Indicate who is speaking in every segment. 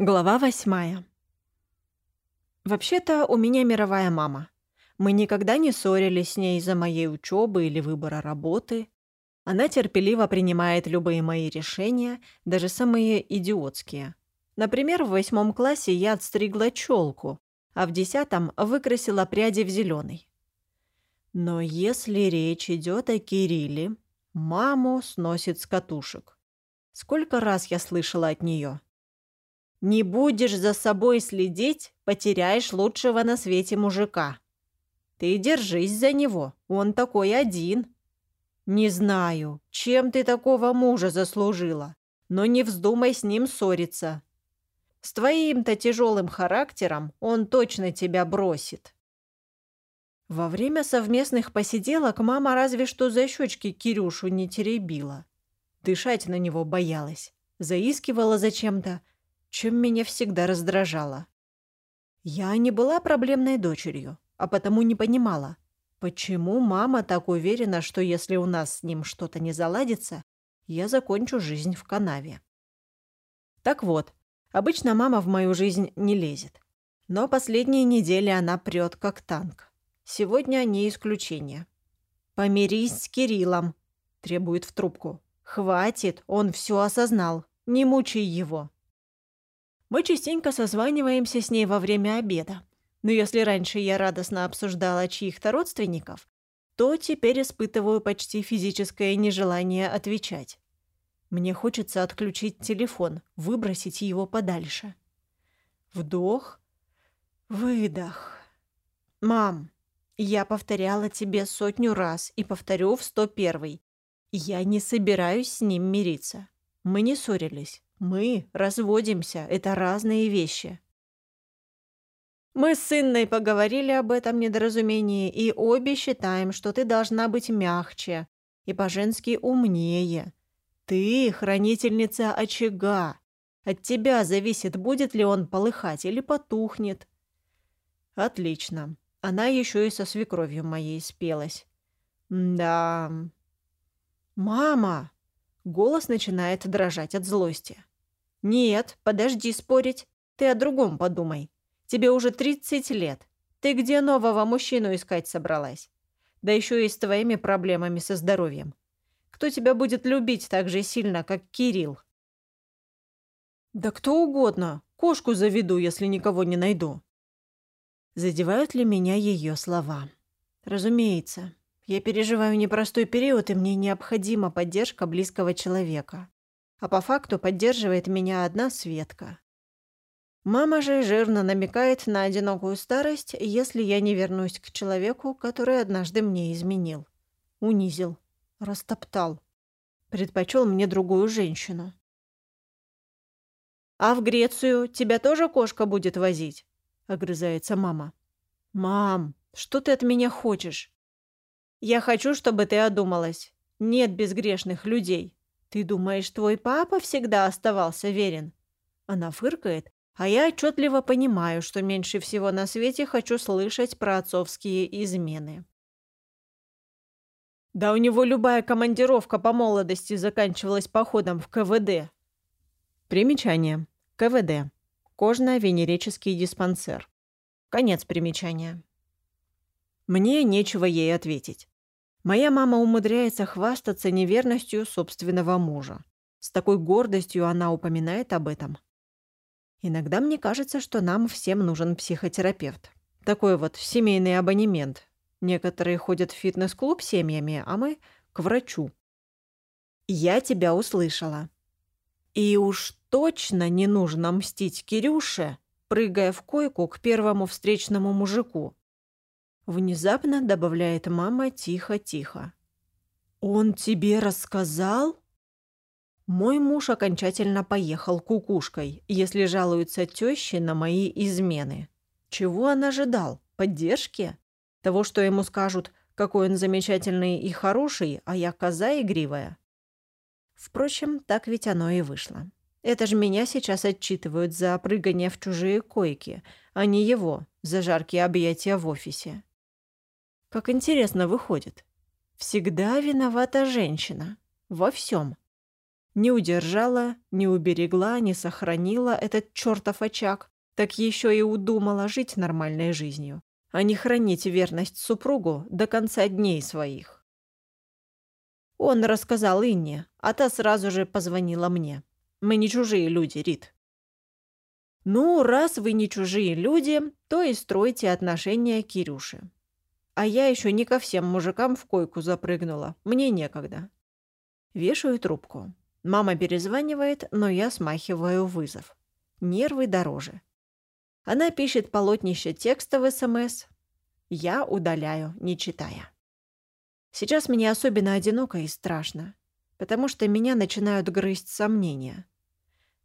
Speaker 1: Глава восьмая. Вообще-то у меня мировая мама. Мы никогда не ссорились с ней из-за моей учебы или выбора работы. Она терпеливо принимает любые мои решения, даже самые идиотские. Например, в восьмом классе я отстригла челку, а в десятом выкрасила пряди в зеленый. Но если речь идет о Кирилле, маму сносит с катушек. Сколько раз я слышала от нее – не будешь за собой следить, потеряешь лучшего на свете мужика. Ты держись за него, он такой один. Не знаю, чем ты такого мужа заслужила, но не вздумай с ним ссориться. С твоим-то тяжелым характером он точно тебя бросит. Во время совместных посиделок мама разве что за щечки Кирюшу не теребила. Дышать на него боялась, заискивала зачем-то, чем меня всегда раздражало. Я не была проблемной дочерью, а потому не понимала, почему мама так уверена, что если у нас с ним что-то не заладится, я закончу жизнь в канаве. Так вот, обычно мама в мою жизнь не лезет. Но последние недели она прет как танк. Сегодня не исключение. «Помирись с Кириллом», – требует в трубку. «Хватит, он все осознал. Не мучай его». Мы частенько созваниваемся с ней во время обеда. Но если раньше я радостно обсуждала чьих-то родственников, то теперь испытываю почти физическое нежелание отвечать. Мне хочется отключить телефон, выбросить его подальше. Вдох, выдох. «Мам, я повторяла тебе сотню раз и повторю в сто первый. Я не собираюсь с ним мириться. Мы не ссорились. Мы разводимся, это разные вещи. Мы с Инной поговорили об этом недоразумении и обе считаем, что ты должна быть мягче и по-женски умнее. Ты хранительница очага. От тебя зависит, будет ли он полыхать или потухнет. Отлично. Она еще и со свекровью моей спелась. Да. Мама! Голос начинает дрожать от злости. «Нет, подожди спорить. Ты о другом подумай. Тебе уже 30 лет. Ты где нового мужчину искать собралась? Да еще и с твоими проблемами со здоровьем. Кто тебя будет любить так же сильно, как Кирилл?» «Да кто угодно. Кошку заведу, если никого не найду». Задевают ли меня ее слова? Разумеется. Я переживаю непростой период, и мне необходима поддержка близкого человека а по факту поддерживает меня одна Светка. Мама же жирно намекает на одинокую старость, если я не вернусь к человеку, который однажды мне изменил. Унизил, растоптал. Предпочел мне другую женщину. «А в Грецию тебя тоже кошка будет возить?» — огрызается мама. «Мам, что ты от меня хочешь?» «Я хочу, чтобы ты одумалась. Нет безгрешных людей. «Ты думаешь, твой папа всегда оставался верен?» Она фыркает, а я отчетливо понимаю, что меньше всего на свете хочу слышать про отцовские измены. Да у него любая командировка по молодости заканчивалась походом в КВД. Примечание. КВД. Кожно-венерический диспансер. Конец примечания. Мне нечего ей ответить. Моя мама умудряется хвастаться неверностью собственного мужа. С такой гордостью она упоминает об этом. Иногда мне кажется, что нам всем нужен психотерапевт. Такой вот семейный абонемент. Некоторые ходят в фитнес-клуб семьями, а мы — к врачу. Я тебя услышала. И уж точно не нужно мстить Кирюше, прыгая в койку к первому встречному мужику. Внезапно добавляет мама тихо-тихо. «Он тебе рассказал?» Мой муж окончательно поехал кукушкой, если жалуются тещи на мои измены. Чего он ожидал? Поддержки? Того, что ему скажут, какой он замечательный и хороший, а я коза игривая? Впрочем, так ведь оно и вышло. Это же меня сейчас отчитывают за прыгание в чужие койки, а не его, за жаркие объятия в офисе. Как интересно выходит. Всегда виновата женщина. Во всем. Не удержала, не уберегла, не сохранила этот чертов очаг, так еще и удумала жить нормальной жизнью, а не хранить верность супругу до конца дней своих. Он рассказал Инне, а та сразу же позвонила мне. Мы не чужие люди, Рит. Ну, раз вы не чужие люди, то и стройте отношения к Кирюше. А я еще не ко всем мужикам в койку запрыгнула. Мне некогда. Вешаю трубку. Мама перезванивает, но я смахиваю вызов. Нервы дороже. Она пишет полотнище текста в СМС. Я удаляю, не читая. Сейчас мне особенно одиноко и страшно, потому что меня начинают грызть сомнения.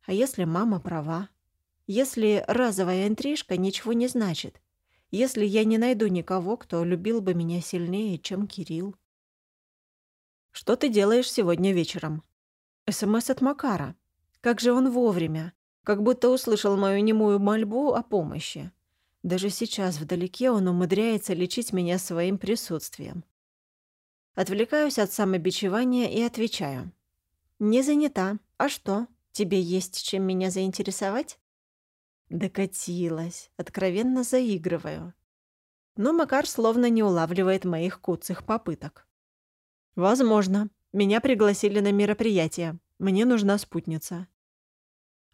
Speaker 1: А если мама права? Если разовая интрижка ничего не значит? Если я не найду никого, кто любил бы меня сильнее, чем Кирилл? «Что ты делаешь сегодня вечером?» СМС от Макара. Как же он вовремя. Как будто услышал мою немую мольбу о помощи. Даже сейчас вдалеке он умудряется лечить меня своим присутствием. Отвлекаюсь от самобичевания и отвечаю. «Не занята. А что? Тебе есть чем меня заинтересовать?» Докатилась. Откровенно заигрываю. Но Макар словно не улавливает моих куцых попыток. «Возможно. Меня пригласили на мероприятие. Мне нужна спутница.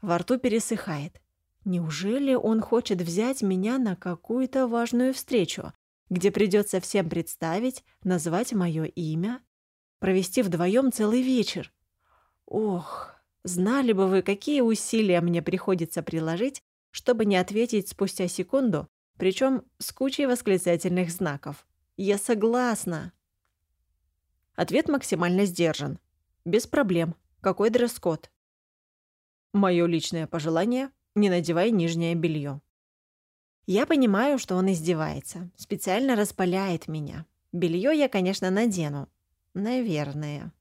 Speaker 1: Во рту пересыхает. Неужели он хочет взять меня на какую-то важную встречу, где придется всем представить, назвать мое имя, провести вдвоем целый вечер? Ох, знали бы вы, какие усилия мне приходится приложить, чтобы не ответить спустя секунду, причем с кучей восклицательных знаков. Я согласна. Ответ максимально сдержан. Без проблем. Какой дресс-код? Мое личное пожелание – не надевай нижнее белье. Я понимаю, что он издевается, специально распаляет меня. Белье я, конечно, надену. Наверное.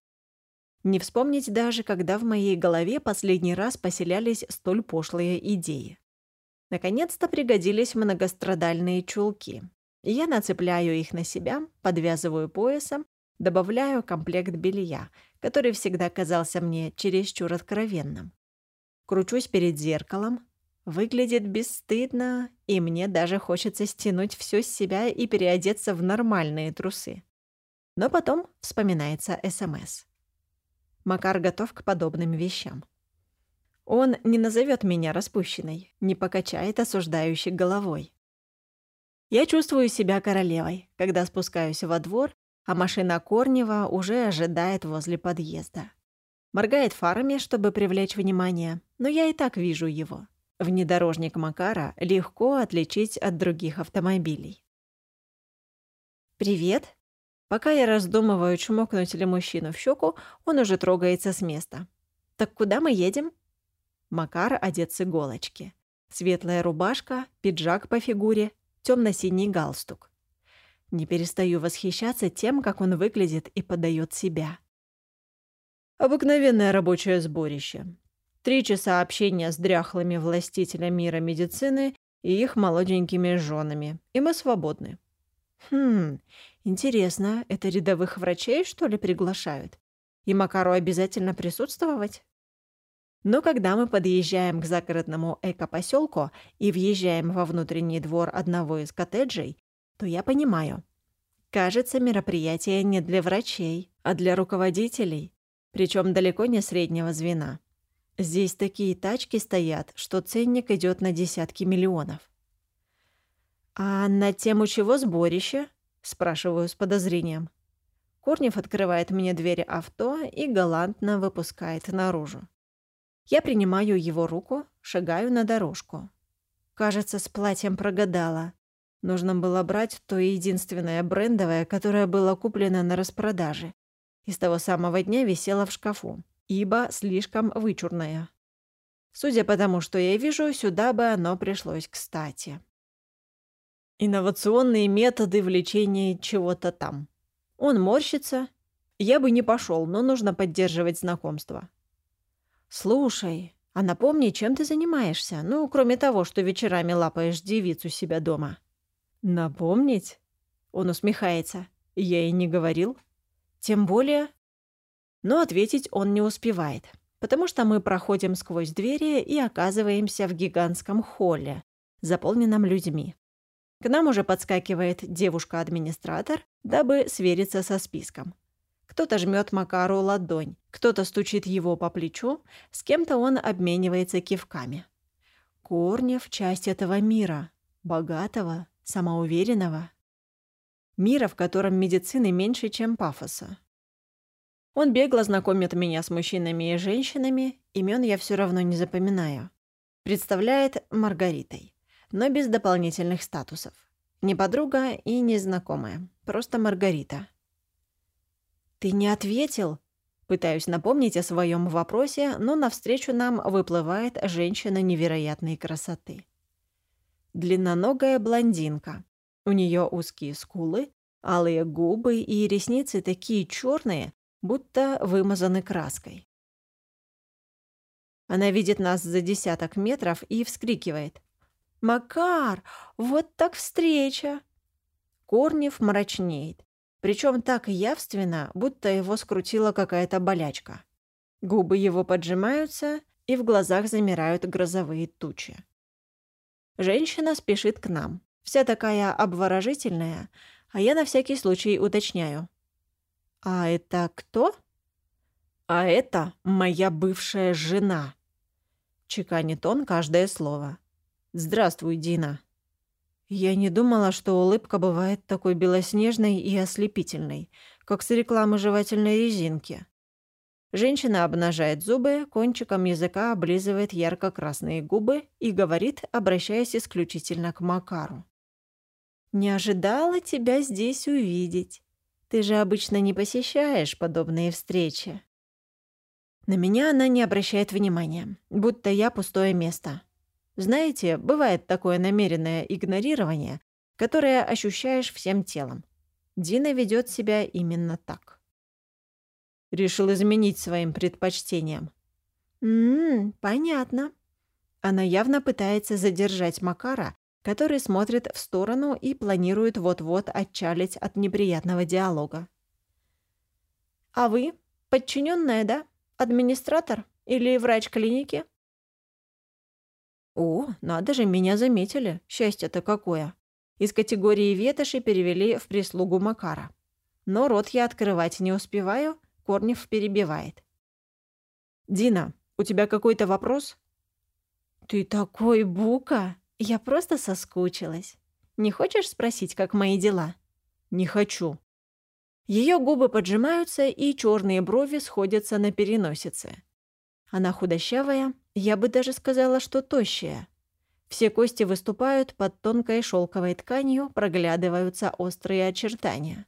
Speaker 1: Не вспомнить даже, когда в моей голове последний раз поселялись столь пошлые идеи. Наконец-то пригодились многострадальные чулки. Я нацепляю их на себя, подвязываю поясом Добавляю комплект белья, который всегда казался мне чересчур откровенным. Кручусь перед зеркалом. Выглядит бесстыдно, и мне даже хочется стянуть все с себя и переодеться в нормальные трусы. Но потом вспоминается СМС. Макар готов к подобным вещам. Он не назовет меня распущенной, не покачает осуждающей головой. Я чувствую себя королевой, когда спускаюсь во двор а машина Корнева уже ожидает возле подъезда. Моргает фарами, чтобы привлечь внимание, но я и так вижу его. Внедорожник Макара легко отличить от других автомобилей. «Привет!» Пока я раздумываю, чмокнуть ли мужчину в щеку, он уже трогается с места. «Так куда мы едем?» Макар одет с иголочки. Светлая рубашка, пиджак по фигуре, темно-синий галстук. Не перестаю восхищаться тем, как он выглядит и подает себя. Обыкновенное рабочее сборище. Три часа общения с дряхлыми властителями мира медицины и их молоденькими женами, и мы свободны. Хм, интересно, это рядовых врачей, что ли, приглашают? И Макару обязательно присутствовать? Но когда мы подъезжаем к загородному эко-поселку и въезжаем во внутренний двор одного из коттеджей, то я понимаю. Кажется, мероприятие не для врачей, а для руководителей, причем далеко не среднего звена. Здесь такие тачки стоят, что ценник идет на десятки миллионов. «А на тему чего сборище?» – спрашиваю с подозрением. Корнев открывает мне двери авто и галантно выпускает наружу. Я принимаю его руку, шагаю на дорожку. Кажется, с платьем прогадала. Нужно было брать то единственное брендовое, которое было куплено на распродаже. И с того самого дня висело в шкафу, ибо слишком вычурное. Судя по тому, что я вижу, сюда бы оно пришлось кстати. Инновационные методы влечения чего-то там. Он морщится. Я бы не пошел, но нужно поддерживать знакомство. «Слушай, а напомни, чем ты занимаешься? Ну, кроме того, что вечерами лапаешь девицу себя дома». «Напомнить?» Он усмехается. «Я и не говорил. Тем более...» Но ответить он не успевает. потому что мы проходим сквозь двери и оказываемся в гигантском холле, заполненном людьми. К нам уже подскакивает девушка-администратор, дабы свериться со списком. Кто-то жмет Макару ладонь, кто-то стучит его по плечу, с кем-то он обменивается кивками. Корнев — часть этого мира, богатого, самоуверенного. Мира, в котором медицины меньше, чем пафоса. Он бегло знакомит меня с мужчинами и женщинами, имен я все равно не запоминаю. Представляет Маргаритой но без дополнительных статусов. Не подруга и не знакомая, просто Маргарита. «Ты не ответил?» Пытаюсь напомнить о своем вопросе, но навстречу нам выплывает женщина невероятной красоты. Длинноногая блондинка. У нее узкие скулы, алые губы и ресницы такие черные, будто вымазаны краской. Она видит нас за десяток метров и вскрикивает. «Макар, вот так встреча!» Корнев мрачнеет, причем так явственно, будто его скрутила какая-то болячка. Губы его поджимаются, и в глазах замирают грозовые тучи. Женщина спешит к нам, вся такая обворожительная, а я на всякий случай уточняю. «А это кто?» «А это моя бывшая жена», — чеканит он каждое слово. «Здравствуй, Дина». Я не думала, что улыбка бывает такой белоснежной и ослепительной, как с рекламы жевательной резинки. Женщина обнажает зубы, кончиком языка облизывает ярко-красные губы и говорит, обращаясь исключительно к Макару. «Не ожидала тебя здесь увидеть. Ты же обычно не посещаешь подобные встречи». На меня она не обращает внимания, будто я пустое место. Знаете, бывает такое намеренное игнорирование, которое ощущаешь всем телом. Дина ведет себя именно так. Решил изменить своим предпочтениям. «Ммм, понятно». Она явно пытается задержать Макара, который смотрит в сторону и планирует вот-вот отчалить от неприятного диалога. «А вы? Подчиненная, да? Администратор? Или врач клиники?» О, надо же, меня заметили. Счастье-то какое. Из категории ветоши перевели в прислугу Макара. Но рот я открывать не успеваю, Корнев перебивает. «Дина, у тебя какой-то вопрос?» «Ты такой бука! Я просто соскучилась. Не хочешь спросить, как мои дела?» «Не хочу». Ее губы поджимаются, и черные брови сходятся на переносице. Она худощавая, я бы даже сказала, что тощая. Все кости выступают под тонкой шелковой тканью, проглядываются острые очертания.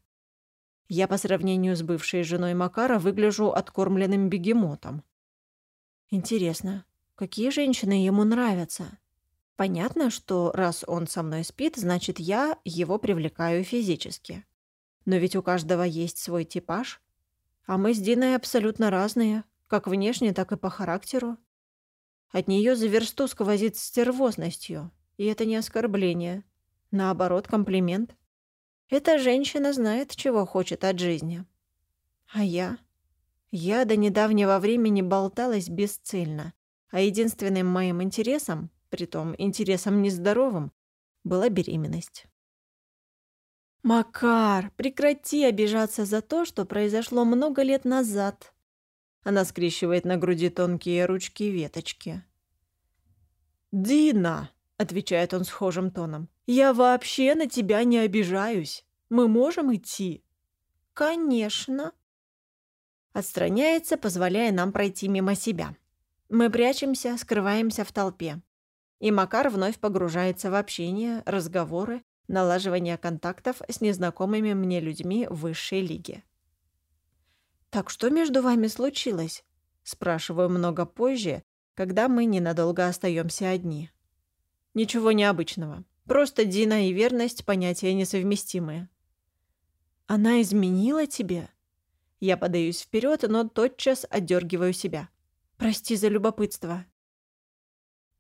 Speaker 1: Я по сравнению с бывшей женой Макара выгляжу откормленным бегемотом. Интересно, какие женщины ему нравятся? Понятно, что раз он со мной спит, значит, я его привлекаю физически. Но ведь у каждого есть свой типаж. А мы с Диной абсолютно разные, как внешне, так и по характеру. От нее за версту сквозит стервозностью, и это не оскорбление. Наоборот, комплимент. Эта женщина знает, чего хочет от жизни. А я? Я до недавнего времени болталась бесцельно, а единственным моим интересом, притом интересом нездоровым, была беременность. «Макар, прекрати обижаться за то, что произошло много лет назад», она скрещивает на груди тонкие ручки веточки. «Дина!» — отвечает он схожим тоном. «Я вообще на тебя не обижаюсь. Мы можем идти?» «Конечно!» Отстраняется, позволяя нам пройти мимо себя. Мы прячемся, скрываемся в толпе. И Макар вновь погружается в общение, разговоры, налаживание контактов с незнакомыми мне людьми высшей лиги. «Так что между вами случилось?» Спрашиваю много позже, когда мы ненадолго остаемся одни. «Ничего необычного. Просто Дина и верность – понятия несовместимые». «Она изменила тебе?» Я подаюсь вперед, но тотчас отдергиваю себя. «Прости за любопытство».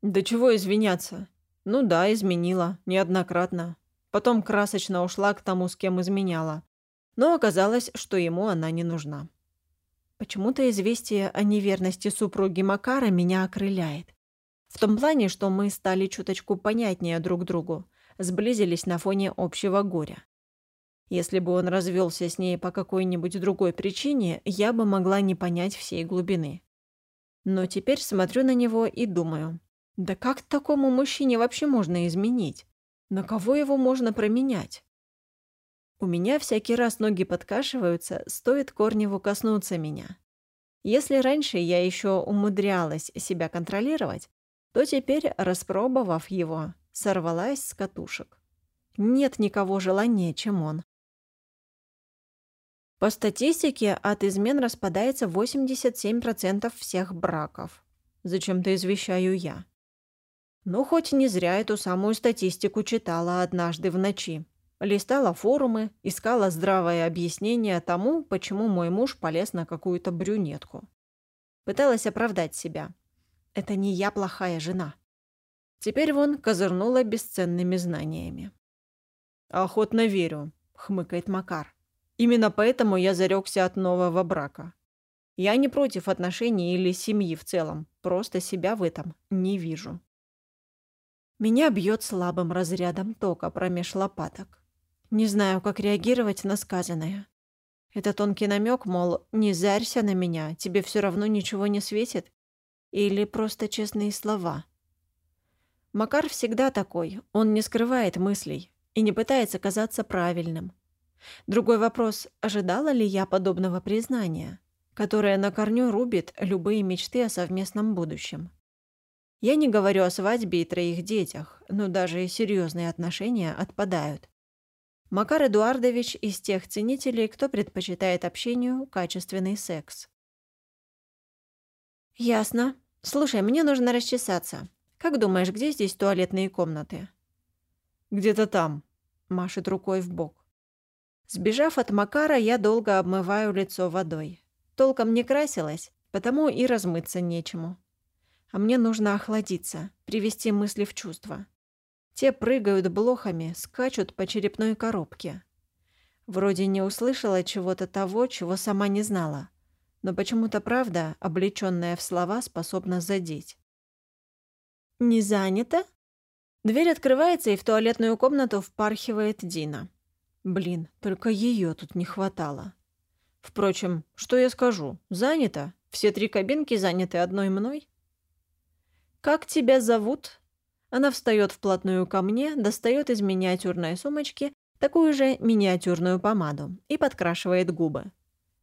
Speaker 1: «Да чего извиняться? Ну да, изменила. Неоднократно. Потом красочно ушла к тому, с кем изменяла. Но оказалось, что ему она не нужна. Почему-то известие о неверности супруги Макара меня окрыляет. В том плане, что мы стали чуточку понятнее друг другу, сблизились на фоне общего горя. Если бы он развелся с ней по какой-нибудь другой причине, я бы могла не понять всей глубины. Но теперь смотрю на него и думаю, да как такому мужчине вообще можно изменить? На кого его можно променять? У меня всякий раз ноги подкашиваются, стоит Корневу коснуться меня. Если раньше я еще умудрялась себя контролировать, то теперь, распробовав его, сорвалась с катушек. Нет никого желания, чем он. По статистике, от измен распадается 87% всех браков. Зачем-то извещаю я. Ну, хоть не зря эту самую статистику читала однажды в ночи. Листала форумы, искала здравое объяснение тому, почему мой муж полез на какую-то брюнетку. Пыталась оправдать себя. Это не я плохая жена. Теперь вон козырнула бесценными знаниями. «Охотно верю», — хмыкает Макар. «Именно поэтому я зарекся от нового брака. Я не против отношений или семьи в целом, просто себя в этом не вижу». Меня бьет слабым разрядом тока промеж лопаток. Не знаю, как реагировать на сказанное. Это тонкий намек, мол, не зарься на меня, тебе все равно ничего не светит, или просто честные слова? Макар всегда такой, он не скрывает мыслей и не пытается казаться правильным. Другой вопрос, ожидала ли я подобного признания, которое на корню рубит любые мечты о совместном будущем? Я не говорю о свадьбе и троих детях, но даже и серьезные отношения отпадают. Макар Эдуардович из тех ценителей, кто предпочитает общению качественный секс. «Ясно. Слушай, мне нужно расчесаться. Как думаешь, где здесь туалетные комнаты?» «Где-то там», — машет рукой в бок. Сбежав от Макара, я долго обмываю лицо водой. Толком не красилась, потому и размыться нечему. А мне нужно охладиться, привести мысли в чувство. Те прыгают блохами, скачут по черепной коробке. Вроде не услышала чего-то того, чего сама не знала но почему-то правда, облечённая в слова, способна задеть. «Не занято?» Дверь открывается, и в туалетную комнату впархивает Дина. Блин, только её тут не хватало. Впрочем, что я скажу? Занято? Все три кабинки заняты одной мной? «Как тебя зовут?» Она встает вплотную ко мне, достает из миниатюрной сумочки такую же миниатюрную помаду и подкрашивает губы.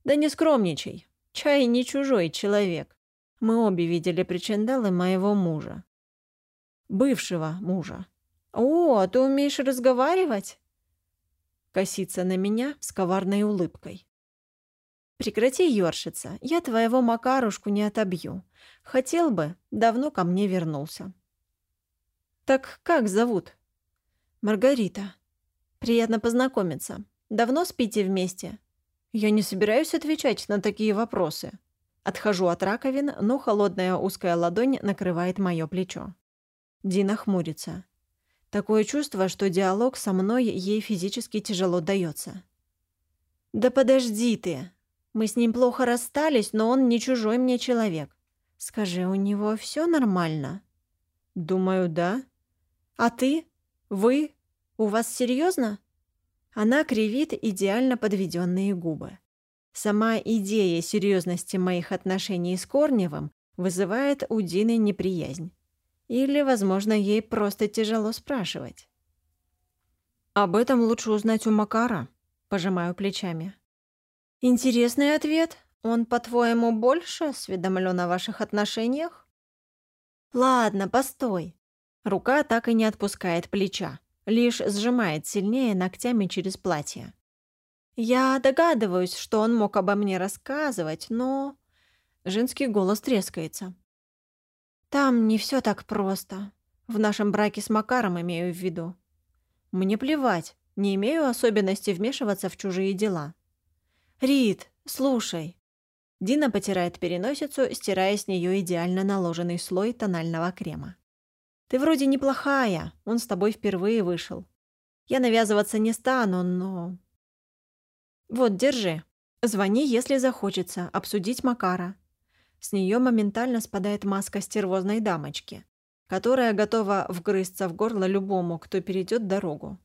Speaker 1: «Да не скромничай. Чай не чужой человек. Мы обе видели причиндалы моего мужа. Бывшего мужа. «О, а ты умеешь разговаривать?» Косится на меня с коварной улыбкой. «Прекрати ёршиться, я твоего Макарушку не отобью. Хотел бы, давно ко мне вернулся». «Так как зовут?» «Маргарита. Приятно познакомиться. Давно спите вместе?» Я не собираюсь отвечать на такие вопросы. Отхожу от раковин, но холодная узкая ладонь накрывает мое плечо. Дина хмурится. Такое чувство, что диалог со мной ей физически тяжело дается. «Да подожди ты! Мы с ним плохо расстались, но он не чужой мне человек. Скажи, у него все нормально?» «Думаю, да. А ты? Вы? У вас серьезно? Она кривит идеально подведенные губы. Сама идея серьезности моих отношений с Корневым вызывает у Дины неприязнь. Или, возможно, ей просто тяжело спрашивать. «Об этом лучше узнать у Макара», — пожимаю плечами. «Интересный ответ. Он, по-твоему, больше осведомлен о ваших отношениях?» «Ладно, постой». Рука так и не отпускает плеча лишь сжимает сильнее ногтями через платье. Я догадываюсь, что он мог обо мне рассказывать, но... Женский голос трескается. Там не все так просто. В нашем браке с Макаром имею в виду. Мне плевать, не имею особенности вмешиваться в чужие дела. Рид, слушай. Дина потирает переносицу, стирая с нее идеально наложенный слой тонального крема. Ты вроде неплохая, он с тобой впервые вышел. Я навязываться не стану, но... Вот, держи. Звони, если захочется, обсудить Макара. С нее моментально спадает маска стервозной дамочки, которая готова вгрызться в горло любому, кто перейдет дорогу.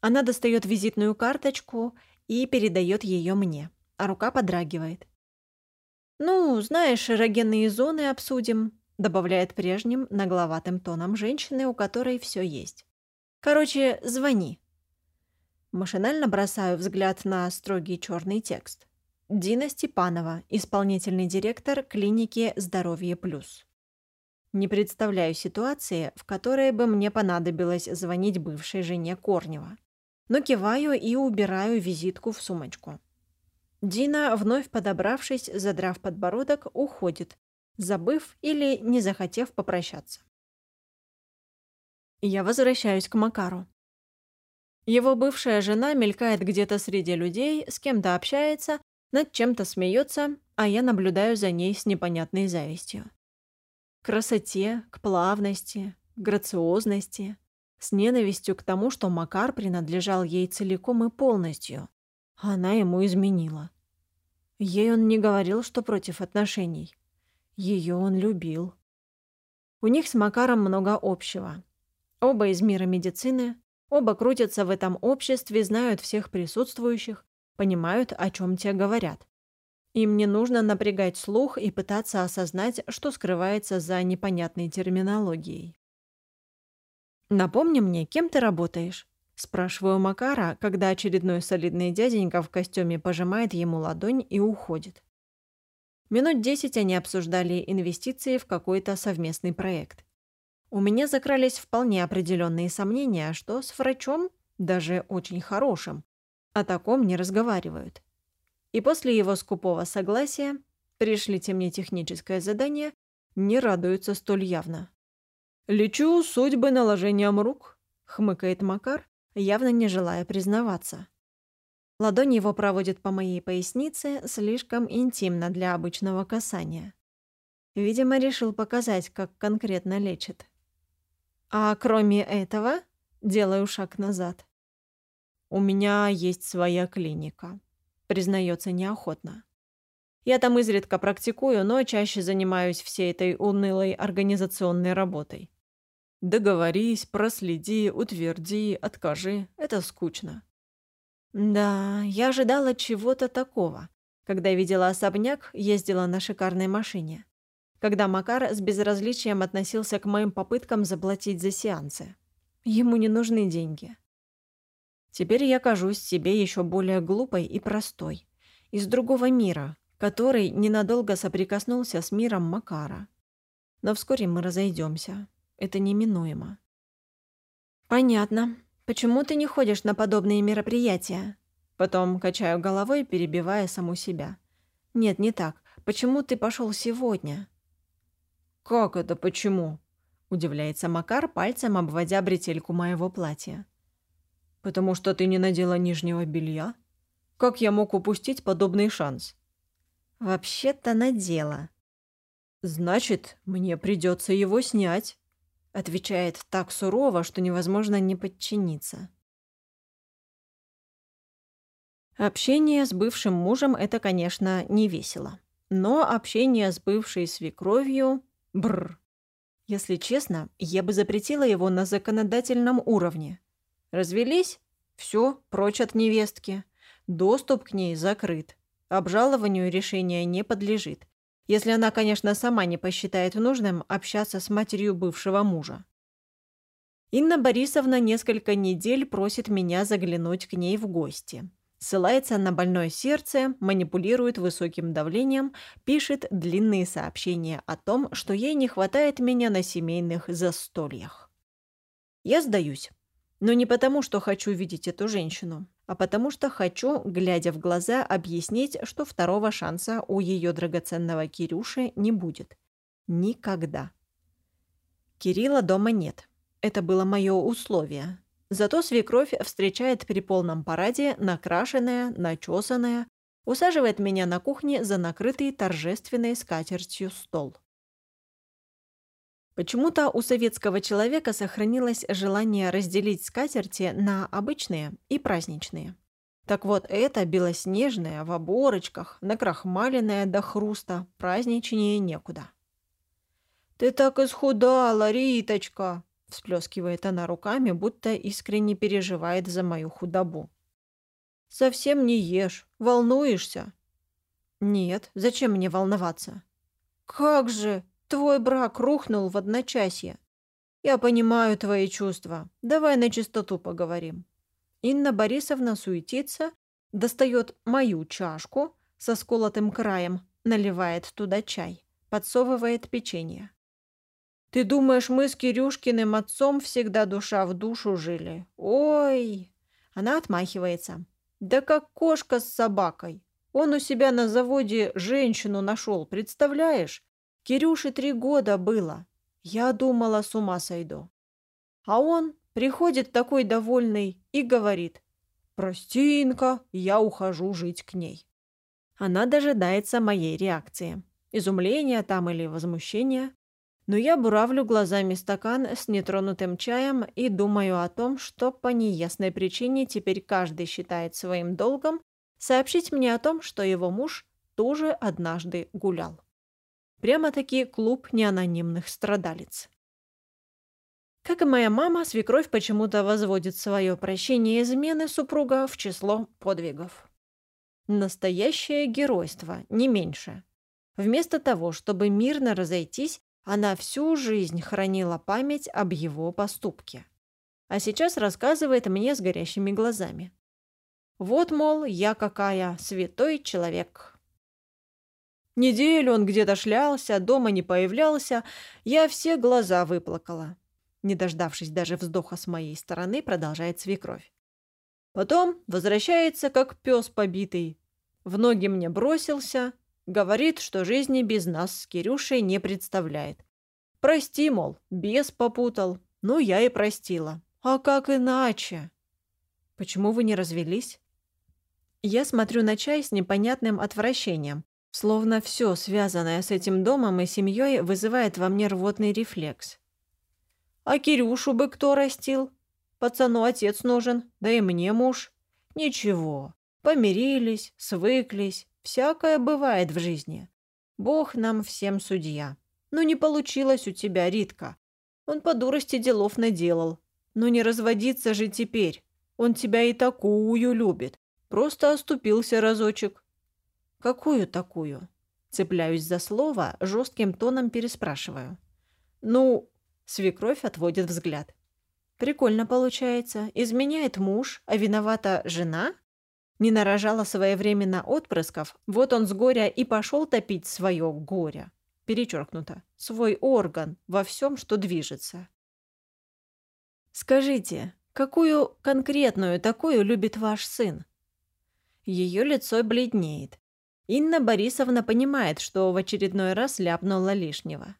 Speaker 1: Она достает визитную карточку и передает ее мне, а рука подрагивает. «Ну, знаешь, эрогенные зоны обсудим», добавляет прежним нагловатым тоном женщины, у которой все есть. «Короче, звони». Машинально бросаю взгляд на строгий черный текст. Дина Степанова, исполнительный директор клиники «Здоровье плюс». Не представляю ситуации, в которой бы мне понадобилось звонить бывшей жене Корнева. Но киваю и убираю визитку в сумочку. Дина, вновь подобравшись, задрав подбородок, уходит, забыв или не захотев попрощаться. Я возвращаюсь к Макару. Его бывшая жена мелькает где-то среди людей, с кем-то общается, над чем-то смеется, а я наблюдаю за ней с непонятной завистью. К красоте, к плавности, к грациозности, с ненавистью к тому, что Макар принадлежал ей целиком и полностью. Она ему изменила. Ей он не говорил, что против отношений. Ее он любил. У них с Макаром много общего. Оба из мира медицины, оба крутятся в этом обществе, знают всех присутствующих, понимают, о чем те говорят. Им не нужно напрягать слух и пытаться осознать, что скрывается за непонятной терминологией. «Напомни мне, кем ты работаешь?» Спрашиваю Макара, когда очередной солидный дяденька в костюме пожимает ему ладонь и уходит. Минут десять они обсуждали инвестиции в какой-то совместный проект. У меня закрались вполне определенные сомнения, что с врачом, даже очень хорошим, о таком не разговаривают. И после его скупого согласия, пришлите мне техническое задание, не радуются столь явно. «Лечу судьбы наложением рук», — хмыкает Макар, явно не желая признаваться. Ладонь его проводит по моей пояснице слишком интимно для обычного касания. Видимо, решил показать, как конкретно лечит. А кроме этого, делаю шаг назад. «У меня есть своя клиника», — признается неохотно. Я там изредка практикую, но чаще занимаюсь всей этой унылой организационной работой. Договорись, проследи, утверди, откажи. Это скучно. Да, я ожидала чего-то такого, когда видела особняк, ездила на шикарной машине. Когда Макар с безразличием относился к моим попыткам заплатить за сеансы. Ему не нужны деньги. Теперь я кажусь себе еще более глупой и простой. Из другого мира, который ненадолго соприкоснулся с миром Макара. Но вскоре мы разойдемся. Это неминуемо. «Понятно. Почему ты не ходишь на подобные мероприятия?» Потом качаю головой, перебивая саму себя. «Нет, не так. Почему ты пошел сегодня?» «Как это почему?» – удивляется Макар, пальцем обводя бретельку моего платья. «Потому что ты не надела нижнего белья? Как я мог упустить подобный шанс?» «Вообще-то надела». «Значит, мне придется его снять». Отвечает так сурово, что невозможно не подчиниться. Общение с бывшим мужем – это, конечно, не весело. Но общение с бывшей свекровью – бррр. Если честно, я бы запретила его на законодательном уровне. Развелись – все, прочь от невестки. Доступ к ней закрыт. Обжалованию решения не подлежит. Если она, конечно, сама не посчитает нужным общаться с матерью бывшего мужа. Инна Борисовна несколько недель просит меня заглянуть к ней в гости. Ссылается на больное сердце, манипулирует высоким давлением, пишет длинные сообщения о том, что ей не хватает меня на семейных застольях. Я сдаюсь. Но не потому, что хочу видеть эту женщину, а потому что хочу, глядя в глаза, объяснить, что второго шанса у ее драгоценного Кирюши не будет. Никогда. Кирилла дома нет. Это было мое условие. Зато свекровь встречает при полном параде, накрашенная, начесанная, усаживает меня на кухне за накрытый торжественной скатертью стол. Почему-то у советского человека сохранилось желание разделить скатерти на обычные и праздничные. Так вот, это белоснежная, в оборочках, накрахмаленная до хруста, праздничнее некуда. «Ты так исхудала, Риточка!» – всплескивает она руками, будто искренне переживает за мою худобу. «Совсем не ешь. Волнуешься?» «Нет. Зачем мне волноваться?» «Как же! Твой брак рухнул в одночасье. Я понимаю твои чувства. Давай на чистоту поговорим». Инна Борисовна суетится, достает мою чашку со сколотым краем, наливает туда чай, подсовывает печенье. «Ты думаешь, мы с Кирюшкиным отцом всегда душа в душу жили? Ой!» Она отмахивается. «Да как кошка с собакой. Он у себя на заводе женщину нашел, представляешь? Кирюше три года было. Я думала, с ума сойду. А он Приходит такой довольный и говорит «Прости, Инка, я ухожу жить к ней». Она дожидается моей реакции. Изумления там или возмущения. Но я буравлю глазами стакан с нетронутым чаем и думаю о том, что по неясной причине теперь каждый считает своим долгом сообщить мне о том, что его муж тоже однажды гулял. Прямо-таки клуб неанонимных страдалец. Как и моя мама, свекровь почему-то возводит свое прощение измены супруга в число подвигов. Настоящее геройство, не меньше. Вместо того, чтобы мирно разойтись, она всю жизнь хранила память об его поступке. А сейчас рассказывает мне с горящими глазами. Вот, мол, я какая, святой человек. Неделю он где-то шлялся, дома не появлялся, я все глаза выплакала. Не дождавшись даже вздоха с моей стороны, продолжает свекровь. Потом возвращается, как пес побитый. В ноги мне бросился, говорит, что жизни без нас с Кирюшей не представляет. Прости, мол, бес попутал. Ну, я и простила. А как иначе? Почему вы не развелись? Я смотрю на чай с непонятным отвращением, словно все, связанное с этим домом и семьей, вызывает во мне рвотный рефлекс. А Кирюшу бы кто растил? Пацану отец нужен, да и мне муж. Ничего, помирились, свыклись, всякое бывает в жизни. Бог нам всем судья. Ну не получилось у тебя, Ритка. Он по дурости делов наделал. Ну не разводиться же теперь. Он тебя и такую любит. Просто оступился разочек. Какую такую? Цепляюсь за слово, жестким тоном переспрашиваю. Ну, Свекровь отводит взгляд. Прикольно получается. Изменяет муж, а виновата жена? Не нарожала своевременно отпрысков, вот он с горя и пошел топить свое горе. Перечеркнуто. Свой орган во всем, что движется. Скажите, какую конкретную такую любит ваш сын? Ее лицо бледнеет. Инна Борисовна понимает, что в очередной раз ляпнула лишнего.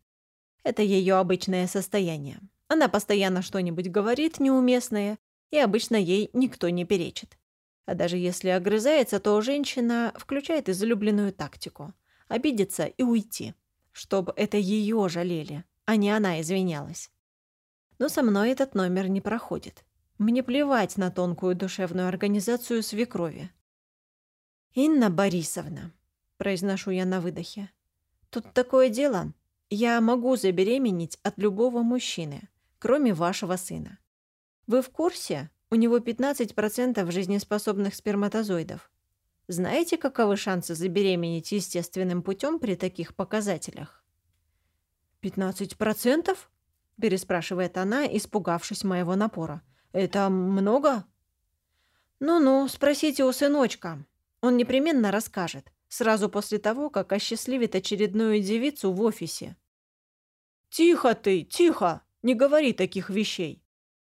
Speaker 1: Это ее обычное состояние. Она постоянно что-нибудь говорит неуместное, и обычно ей никто не перечит. А даже если огрызается, то женщина включает излюбленную тактику – обидеться и уйти, чтобы это ее жалели, а не она извинялась. Но со мной этот номер не проходит. Мне плевать на тонкую душевную организацию свекрови. «Инна Борисовна», – произношу я на выдохе, – «тут такое дело. Я могу забеременеть от любого мужчины, кроме вашего сына. Вы в курсе? У него 15% жизнеспособных сперматозоидов. Знаете, каковы шансы забеременеть естественным путем при таких показателях? «15%?» – переспрашивает она, испугавшись моего напора. «Это много?» «Ну-ну, спросите у сыночка. Он непременно расскажет сразу после того, как осчастливит очередную девицу в офисе. «Тихо ты, тихо! Не говори таких вещей!»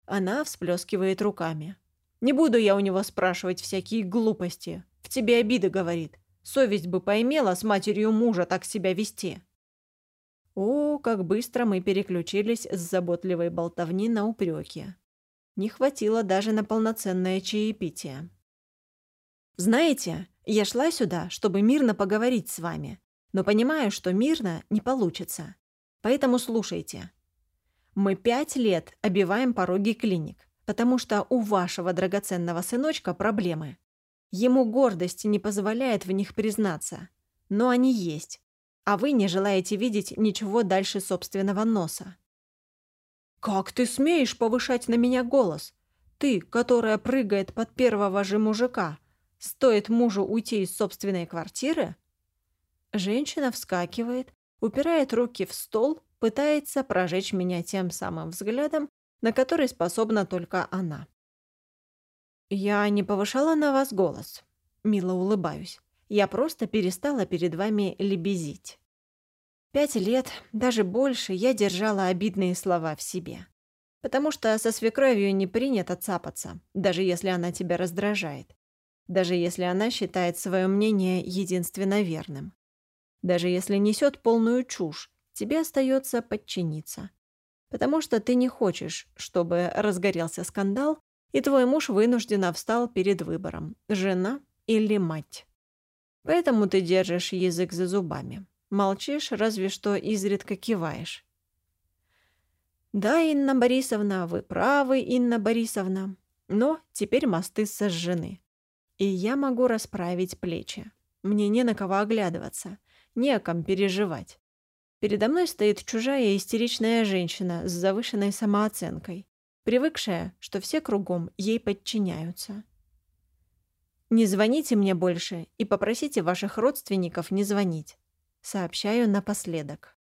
Speaker 1: Она всплескивает руками. «Не буду я у него спрашивать всякие глупости. В тебе обида, — говорит. Совесть бы поимела с матерью мужа так себя вести». О, как быстро мы переключились с заботливой болтовни на упреки. Не хватило даже на полноценное чаепитие. «Знаете, я шла сюда, чтобы мирно поговорить с вами, но понимаю, что мирно не получится. Поэтому слушайте. Мы пять лет обиваем пороги клиник, потому что у вашего драгоценного сыночка проблемы. Ему гордость не позволяет в них признаться. Но они есть. А вы не желаете видеть ничего дальше собственного носа. «Как ты смеешь повышать на меня голос? Ты, которая прыгает под первого же мужика. Стоит мужу уйти из собственной квартиры?» Женщина вскакивает, упирает руки в стол, пытается прожечь меня тем самым взглядом, на который способна только она. «Я не повышала на вас голос», — мило улыбаюсь. «Я просто перестала перед вами лебезить». Пять лет, даже больше, я держала обидные слова в себе. Потому что со свекровью не принято цапаться, даже если она тебя раздражает. Даже если она считает свое мнение единственно верным. Даже если несет полную чушь, тебе остается подчиниться. Потому что ты не хочешь, чтобы разгорелся скандал, и твой муж вынужденно встал перед выбором – жена или мать. Поэтому ты держишь язык за зубами. Молчишь, разве что изредка киваешь. «Да, Инна Борисовна, вы правы, Инна Борисовна. Но теперь мосты сожжены. И я могу расправить плечи. Мне не на кого оглядываться, не о ком переживать. Передо мной стоит чужая истеричная женщина с завышенной самооценкой, привыкшая, что все кругом ей подчиняются. «Не звоните мне больше и попросите ваших родственников не звонить», сообщаю напоследок.